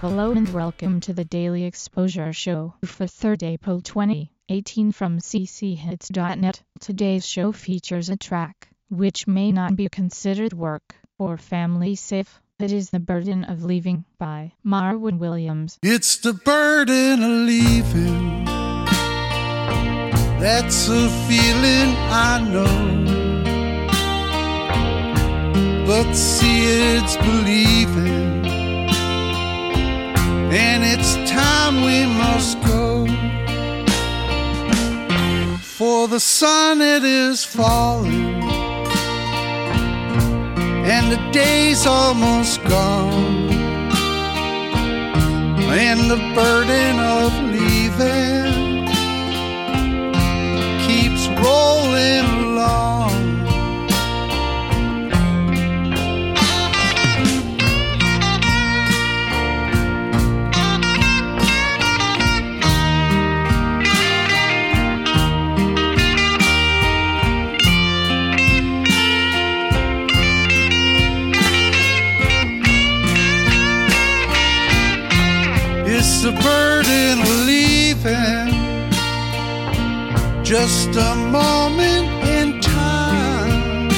Hello and welcome to the Daily Exposure Show for 3rd April 2018 from cchits.net. Today's show features a track which may not be considered work or family safe. It is The Burden of Leaving by Marvin Williams. It's the burden of leaving. That's a feeling I know. But see, it's believing. And it's time we must go. For the sun, it is falling. And the day's almost gone. And the burden of leaving It's the burden of leaving. Just a moment in time.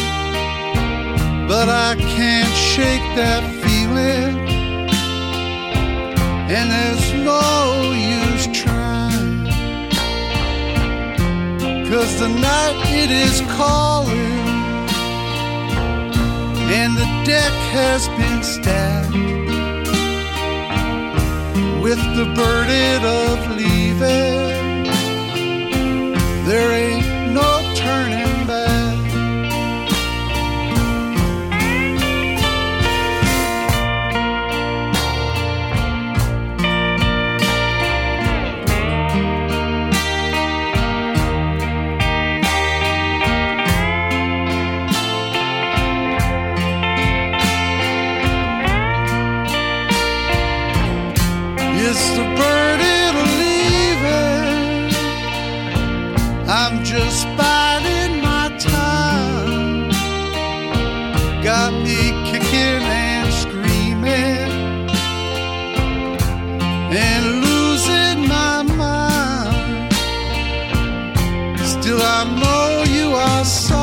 But I can't shake that feeling. And there's no use trying. Cause the night it is calling. And the deck has been stacked the burden of leaving. There ain't It's the burden of leaving. I'm just biding my time. Got me kicking and screaming and losing my mind. Still, I know you are sorry.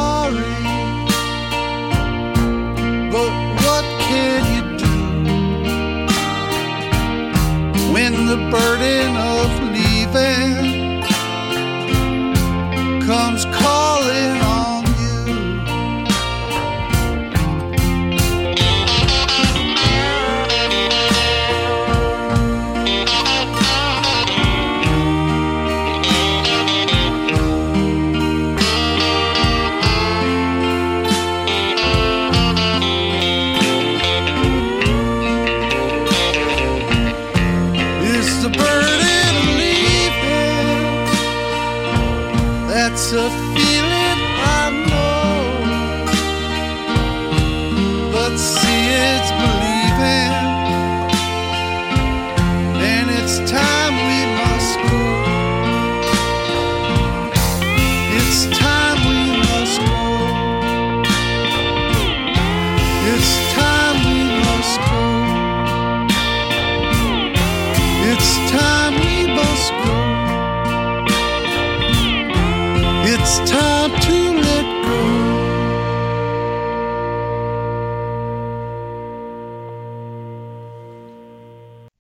The burden of leaving comes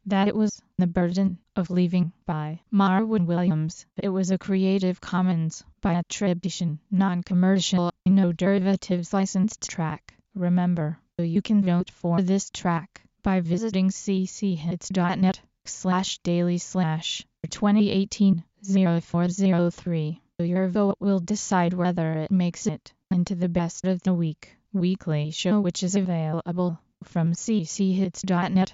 That it was The Burden of Leaving by Marvin Williams. It was a Creative Commons by attribution, non-commercial, no derivatives licensed track. Remember, you can vote for this track by visiting cchits.net slash daily slash 2018 0403. Your vote will decide whether it makes it into the best of the week weekly show which is available from cchits.net